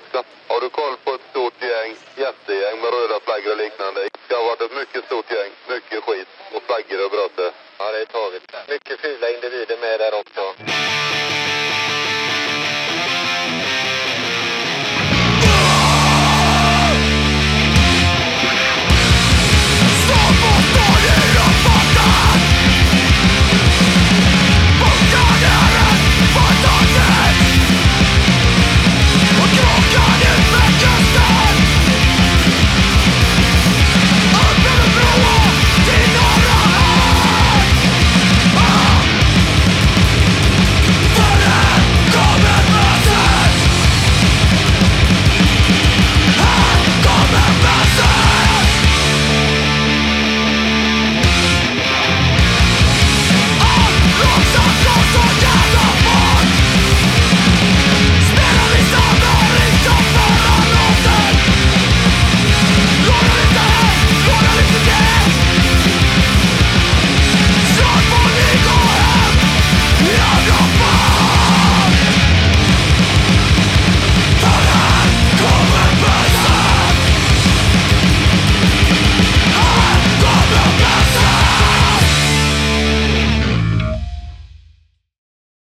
också. Har du koll på ett stort gäng, jättegäng med röda flaggor och liknande? Det har varit ett mycket stort gäng, mycket skit och flaggor och brott. Ja, det är taget. Mycket fula individer med där också.